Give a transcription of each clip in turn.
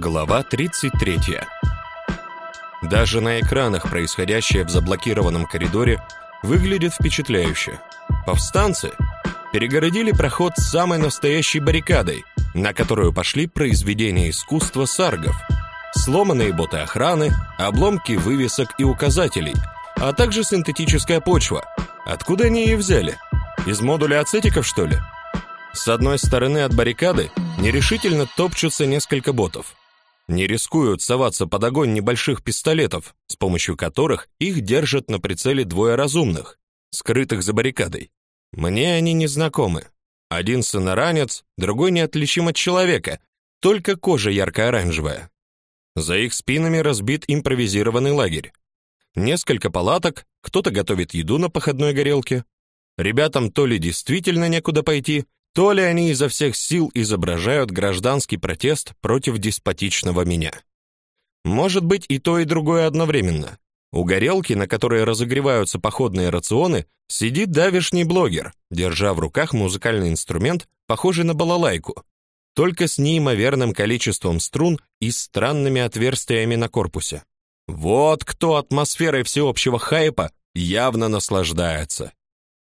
Глава 33. Даже на экранах происходящее в заблокированном коридоре выглядит впечатляюще. Повстанцы перегородили проход с самой настоящей баррикадой, на которую пошли произведения искусства саргов, сломанные боты охраны, обломки вывесок и указателей, а также синтетическая почва. Откуда они ее взяли? Из модуля ацетиков, что ли? С одной стороны от баррикады нерешительно топчутся несколько ботов. Не рискуют соваться под огонь небольших пистолетов, с помощью которых их держат на прицеле двое разумных, скрытых за баррикадой. Мне они не знакомы. Один сонаранец, другой неотличим от человека, только кожа ярко-оранжевая. За их спинами разбит импровизированный лагерь. Несколько палаток, кто-то готовит еду на походной горелке. Ребятам то ли действительно некуда пойти, то ли они изо всех сил изображают гражданский протест против деспотичного меня. Может быть и то, и другое одновременно. У горелки, на которой разогреваются походные рационы, сидит давишний блогер, держа в руках музыкальный инструмент, похожий на балалайку, только с неимоверным количеством струн и странными отверстиями на корпусе. Вот кто атмосферой всеобщего хайпа явно наслаждается.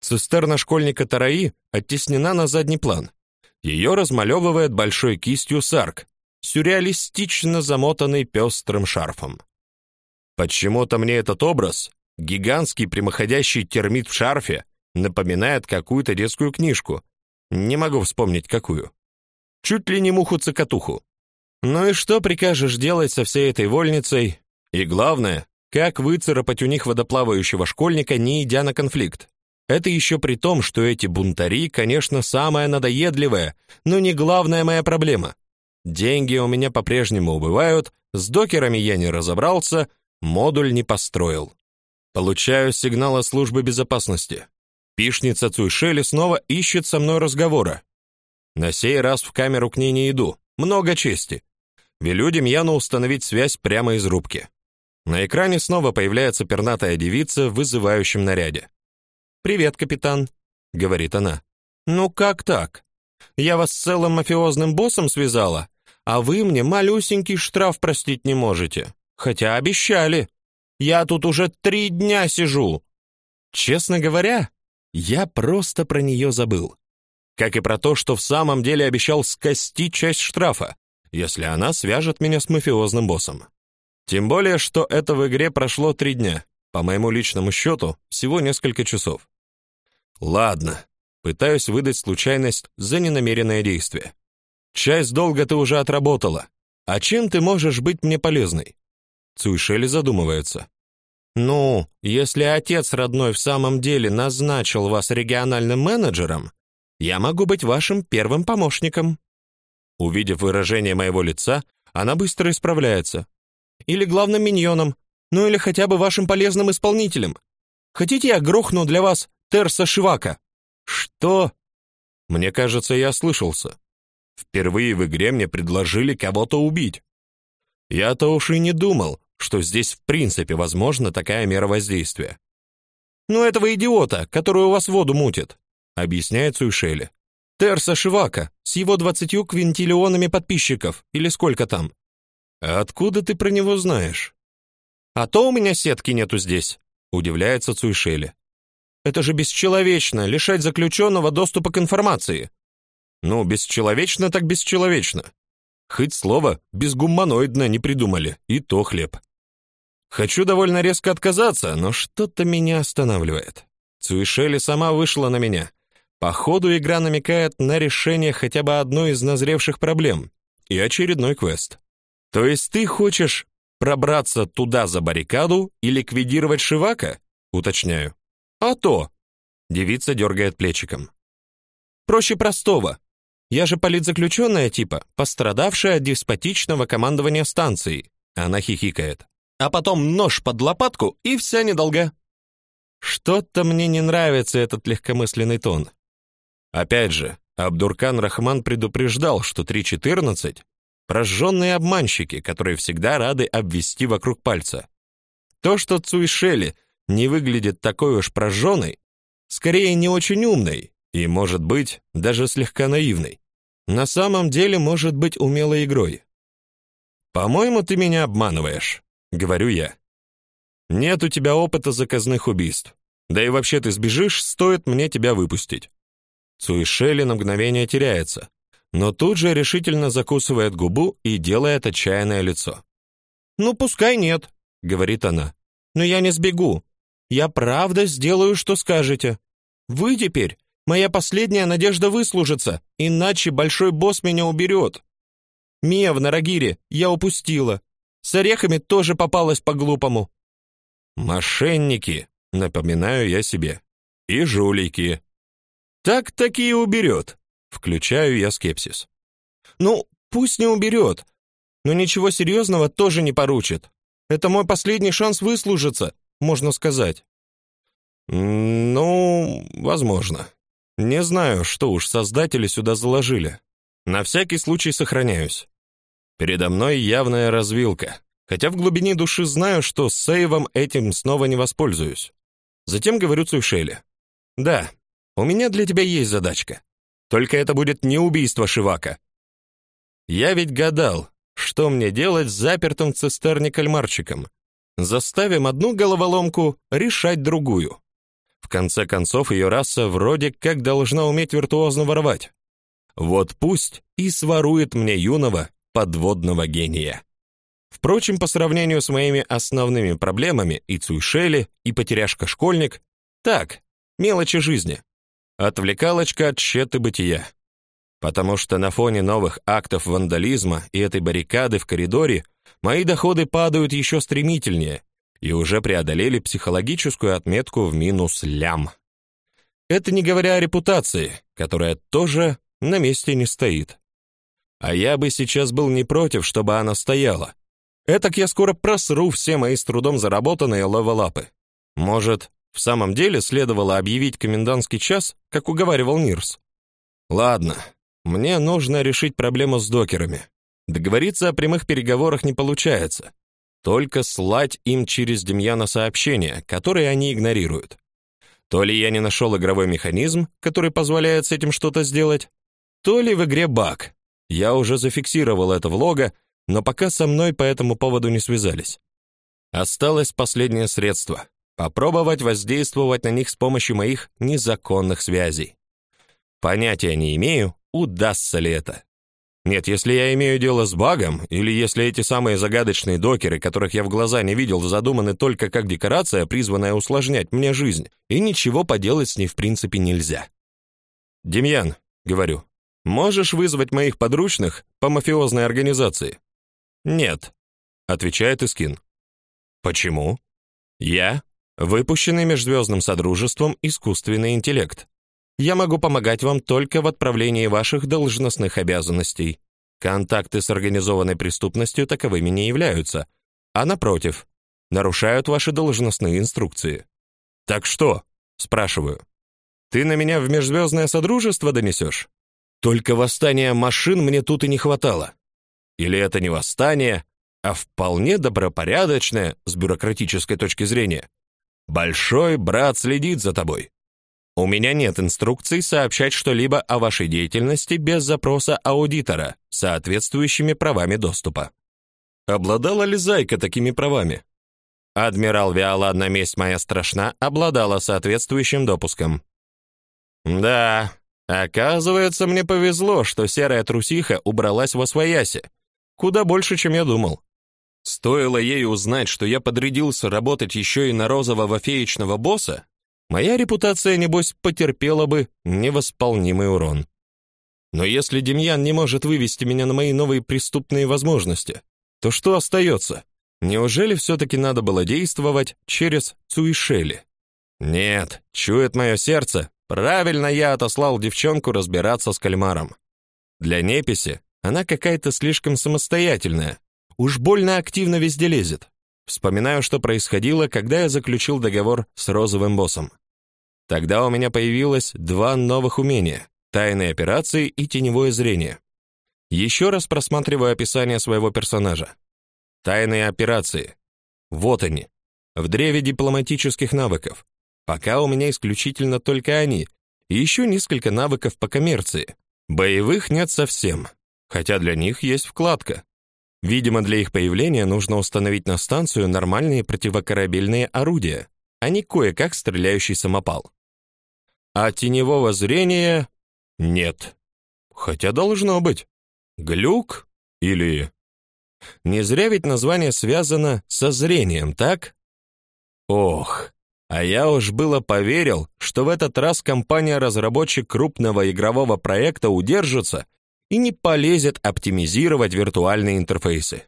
Цистерна школьника Тараи оттеснена на задний план. Ее размалевывает большой кистью сарк, сюрреалистично замотанный пестрым шарфом. Почему-то мне этот образ, гигантский прямоходящий термит в шарфе, напоминает какую-то детскую книжку. Не могу вспомнить какую. Чуть ли не муху-цокотуху. Ну и что прикажешь делать со всей этой вольницей? И главное, как выцарапать у них водоплавающего школьника, не идя на конфликт? Это еще при том, что эти бунтари, конечно, самая надоедливая, но не главная моя проблема. Деньги у меня по-прежнему убывают, с докерами я не разобрался, модуль не построил. Получаю сигнал от службы безопасности. Пишница Цуйшели снова ищет со мной разговора. На сей раз в камеру к ней не иду. Много чести. Велю Демьяну установить связь прямо из рубки. На экране снова появляется пернатая девица в вызывающем наряде. «Привет, капитан», — говорит она. «Ну как так? Я вас с целым мафиозным боссом связала, а вы мне малюсенький штраф простить не можете. Хотя обещали. Я тут уже три дня сижу». Честно говоря, я просто про нее забыл. Как и про то, что в самом деле обещал скостить часть штрафа, если она свяжет меня с мафиозным боссом. Тем более, что это в игре прошло три дня. По моему личному счету, всего несколько часов. Ладно, пытаюсь выдать случайность за ненамеренное действие. Часть долга ты уже отработала. А чем ты можешь быть мне полезной? Цуйшели задумывается. Ну, если отец родной в самом деле назначил вас региональным менеджером, я могу быть вашим первым помощником. Увидев выражение моего лица, она быстро исправляется. Или главным миньоном, ну или хотя бы вашим полезным исполнителем. Хотите, я грохну для вас Терса Шивака. Что? Мне кажется, я слышался. Впервые в игре мне предложили кого-то убить. Я-то уж и не думал, что здесь в принципе возможна такая мера воздействия. Ну этого идиота, который у вас воду мутит, объясняет Суйшели. Терса Шивака с его двадцатью квинтиллионами подписчиков или сколько там. А откуда ты про него знаешь? А то у меня сетки нету здесь, удивляется Цуйшели. Это же бесчеловечно лишать заключенного доступа к информации. Ну, бесчеловечно так бесчеловечно. Хоть слово безгуманоидно не придумали, и то хлеб. Хочу довольно резко отказаться, но что-то меня останавливает. Цуишели сама вышла на меня. Походу игра намекает на решение хотя бы одной из назревших проблем и очередной квест. То есть ты хочешь пробраться туда за баррикаду и ликвидировать Шивака? Уточняю. А то. Девица дергает плечиком. Проще простого. Я же политзаключенная типа, пострадавшая от деспотичного командования станции. Она хихикает. А потом нож под лопатку и вся недолга. Что-то мне не нравится этот легкомысленный тон. Опять же, Абдуркан Рахман предупреждал, что 3.14 прожженные обманщики, которые всегда рады обвести вокруг пальца. То, что Цуишели не выглядит такой уж прожженной, скорее не очень умной и, может быть, даже слегка наивной. На самом деле может быть умелой игрой. «По-моему, ты меня обманываешь», — говорю я. «Нет у тебя опыта заказных убийств. Да и вообще ты сбежишь, стоит мне тебя выпустить». Цуишели на мгновение теряется, но тут же решительно закусывает губу и делает отчаянное лицо. «Ну, пускай нет», — говорит она. «Но я не сбегу. Я правда сделаю, что скажете. Вы теперь моя последняя надежда выслужиться, иначе большой босс меня уберет. Мия в Нарагире я упустила. С орехами тоже попалась по-глупому. Мошенники, напоминаю я себе. И жулики. Так такие уберет. Включаю я скепсис. Ну, пусть не уберет, но ничего серьезного тоже не поручит. Это мой последний шанс выслужиться, можно сказать. Ну, возможно. Не знаю, что уж создатели сюда заложили. На всякий случай сохраняюсь. Передо мной явная развилка, хотя в глубине души знаю, что с сейвом этим снова не воспользуюсь. Затем говорю Цуйшеле. «Да, у меня для тебя есть задачка. Только это будет не убийство Шивака. Я ведь гадал, что мне делать с запертым в цистерне кальмарчиком. Заставим одну головоломку решать другую. В конце концов, ее раса вроде как должна уметь виртуозно воровать. Вот пусть и сворует мне юного подводного гения. Впрочем, по сравнению с моими основными проблемами и Цуйшели, и потеряшка-школьник, так, мелочи жизни. Отвлекалочка от щеты бытия. Потому что на фоне новых актов вандализма и этой баррикады в коридоре мои доходы падают еще стремительнее и уже преодолели психологическую отметку в минус лям. Это не говоря о репутации, которая тоже на месте не стоит. А я бы сейчас был не против, чтобы она стояла. Этак я скоро просру все мои с трудом заработанные левелапы. Может, в самом деле следовало объявить комендантский час, как уговаривал Нирс? Ладно, мне нужно решить проблему с докерами. Договориться о прямых переговорах не получается. Только слать им через Демьяна сообщения, которые они игнорируют. То ли я не нашел игровой механизм, который позволяет с этим что-то сделать, то ли в игре баг, я уже зафиксировал это в лого, но пока со мной по этому поводу не связались. Осталось последнее средство попробовать воздействовать на них с помощью моих незаконных связей. Понятия не имею, удастся ли это. Нет, если я имею дело с багом, или если эти самые загадочные докеры, которых я в глаза не видел, задуманы только как декорация, призванная усложнять мне жизнь, и ничего поделать с ней в принципе нельзя. «Демьян», — говорю, Можешь вызвать моих подручных по мафиозной организации? Нет, отвечает Искин. Почему? Я выпущенный межзвездным содружеством искусственный интеллект. Я могу помогать вам только в отправлении ваших должностных обязанностей. Контакты с организованной преступностью таковыми не являются, а напротив, нарушают ваши должностные инструкции. Так что? спрашиваю. Ты на меня в межзвездное содружество донесешь? Только восстания машин мне тут и не хватало. Или это не восстание, а вполне добропорядочное с бюрократической точки зрения. Большой брат следит за тобой. У меня нет инструкций сообщать что-либо о вашей деятельности без запроса аудитора соответствующими правами доступа. Обладала ли Зайка такими правами? Адмирал Виала одна месть моя страшна обладала соответствующим допуском. Да, Оказывается, мне повезло, что серая трусиха убралась во свояси. Куда больше, чем я думал. Стоило ей узнать, что я подрядился работать еще и на розового феечного босса, моя репутация, небось, потерпела бы невосполнимый урон. Но если Демьян не может вывести меня на мои новые преступные возможности, то что остается? Неужели все-таки надо было действовать через Цуишели? Нет, чует мое сердце, Правильно я отослал девчонку разбираться с кальмаром. Для неписи она какая-то слишком самостоятельная. Уж больно активно везде лезет. Вспоминаю, что происходило, когда я заключил договор с розовым боссом. Тогда у меня появилось два новых умения: тайные операции и теневое зрение. Еще раз просматриваю описание своего персонажа. Тайные операции. Вот они. В древе дипломатических навыков. Пока у меня исключительно только они, и еще несколько навыков по коммерции. Боевых нет совсем, хотя для них есть вкладка. Видимо, для их появления нужно установить на станцию нормальные противокорабельные орудия, а не кое-как стреляющий самопал. А теневого зрения нет. Хотя должно быть. Глюк или Не зря ведь название связано со зрением, так? Ох, а я уж было поверил, что в этот раз компания-разработчик крупного игрового проекта удержится и не полезет оптимизировать виртуальные интерфейсы.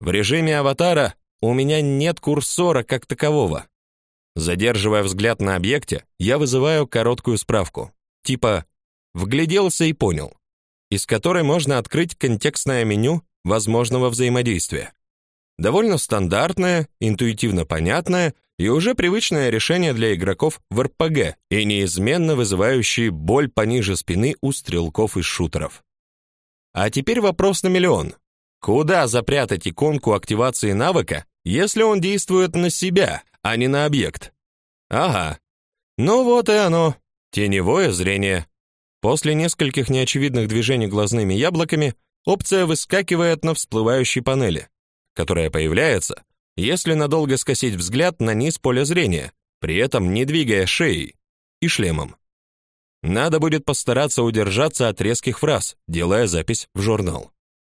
В режиме аватара у меня нет курсора как такового. Задерживая взгляд на объекте, я вызываю короткую справку, типа «вгляделся и понял», из которой можно открыть контекстное меню возможного взаимодействия. Довольно стандартное, интуитивно понятное и уже привычное решение для игроков в РПГ и неизменно вызывающее боль пониже спины у стрелков и шутеров. А теперь вопрос на миллион. Куда запрятать иконку активации навыка, если он действует на себя, а не на объект? Ага. Ну вот и оно. Теневое зрение. После нескольких неочевидных движений глазными яблоками опция выскакивает на всплывающей панели, которая появляется, если надолго скосить взгляд на низ поля зрения, при этом не двигая шеей и шлемом. Надо будет постараться удержаться от резких фраз, делая запись в журнал.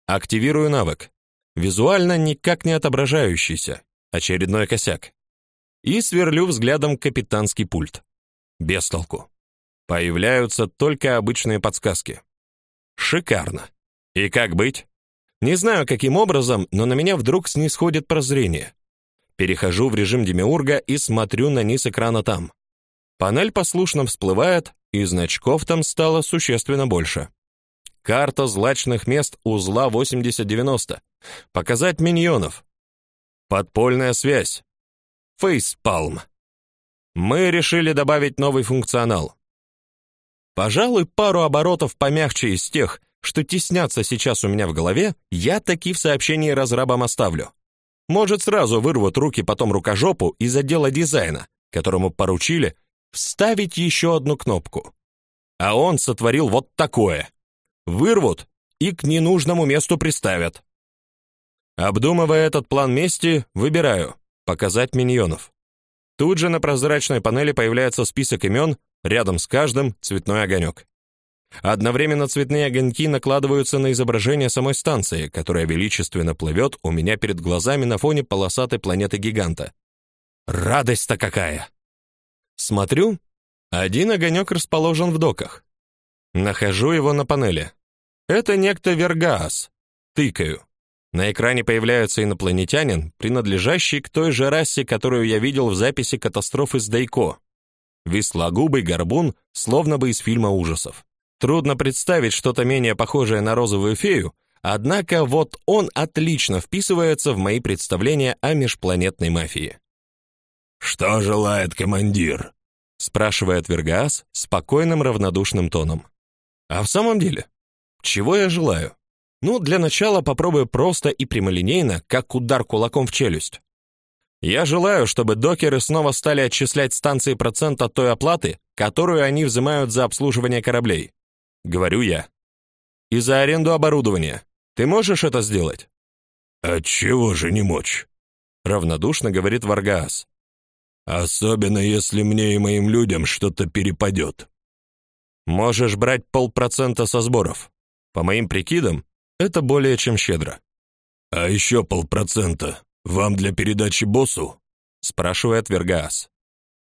Активирую навык. Визуально никак не отображающийся. Очередной косяк. И сверлю взглядом капитанский пульт. Без толку. Появляются только обычные подсказки. Шикарно. И как быть? Не знаю, каким образом, но на меня вдруг снисходит прозрение. Перехожу в режим демиурга и смотрю на низ экрана там. Панель послушно всплывает, и значков там стало существенно больше. Карта злачных мест узла 8090. Показать миньонов. Подпольная связь. Фейспалм. Мы решили добавить новый функционал. Пожалуй, пару оборотов помягче из тех, что теснятся сейчас у меня в голове, я таки в сообщении разрабам оставлю. Может, сразу вырвут руки потом рукожопу из отдела дизайна, которому поручили вставить еще одну кнопку. А он сотворил вот такое. Вырвут и к ненужному месту приставят. Обдумывая этот план мести, выбираю показать миньонов. Тут же на прозрачной панели появляется список имен, рядом с каждым цветной огонек. Одновременно цветные огоньки накладываются на изображение самой станции, которая величественно плывет у меня перед глазами на фоне полосатой планеты-гиганта. Радость-то какая! Смотрю, один огонек расположен в доках. Нахожу его на панели. Это некто Вергаас. Тыкаю. На экране появляется инопланетянин, принадлежащий к той же расе, которую я видел в записи катастрофы с Дайко. Вислогубый горбун, словно бы из фильма ужасов. Трудно представить что-то менее похожее на розовую фею, однако вот он отлично вписывается в мои представления о межпланетной мафии. «Что желает командир?» — спрашивает Вергаас спокойным равнодушным тоном. «А в самом деле, чего я желаю? Ну, для начала попробую просто и прямолинейно, как удар кулаком в челюсть. Я желаю, чтобы докеры снова стали отчислять станции процент от той оплаты, которую они взимают за обслуживание кораблей. Говорю я. И за аренду оборудования. Ты можешь это сделать? Отчего же не мочь? Равнодушно говорит Варгаас. Особенно если мне и моим людям что-то перепадет. Можешь брать полпроцента со сборов. По моим прикидам, это более чем щедро. А еще полпроцента вам для передачи боссу? спрашивает Вергаас.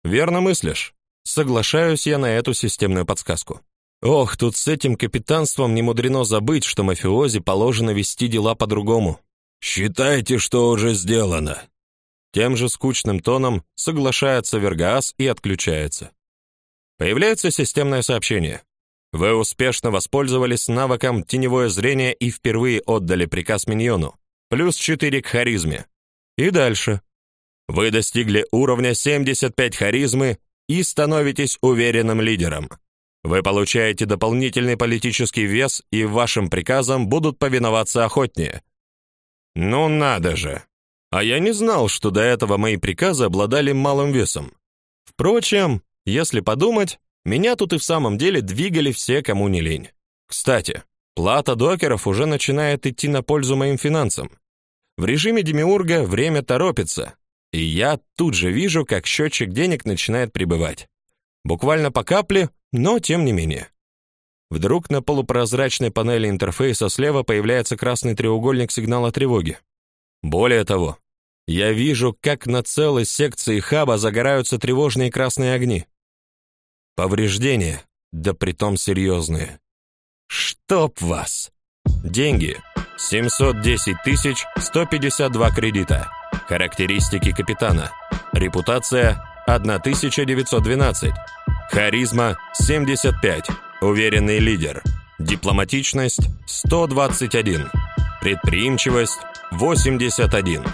Верно мыслишь. Соглашаюсь я на эту системную подсказку. Ох, тут с этим капитанством не мудрено забыть, что мафиози положено вести дела по-другому. Считайте, что уже сделано, тем же скучным тоном соглашается Вергаас и отключается. Появляется системное сообщение. Вы успешно воспользовались навыком теневое зрение и впервые отдали приказ миньону. Плюс 4 к харизме. И дальше. Вы достигли уровня 75 харизмы и становитесь уверенным лидером. Вы получаете дополнительный политический вес, и вашим приказам будут повиноваться охотнее. Ну надо же. А я не знал, что до этого мои приказы обладали малым весом. Впрочем, если подумать, меня тут и в самом деле двигали все, кому не лень. Кстати, Плата докеров уже начинает идти на пользу моим финансам. В режиме демиурга время торопится, и я тут же вижу, как счетчик денег начинает прибывать. Буквально по капле, но тем не менее. Вдруг на полупрозрачной панели интерфейса слева появляется красный треугольник сигнала тревоги. Более того, я вижу, как на целой секции хаба загораются тревожные красные огни. Повреждения, да притом серьезные. Чтоб вас! Деньги 710 тысяч 152 кредита. Характеристики капитана. Репутация 1912. Харизма 75. Уверенный лидер. Дипломатичность 121. Предприимчивость 81.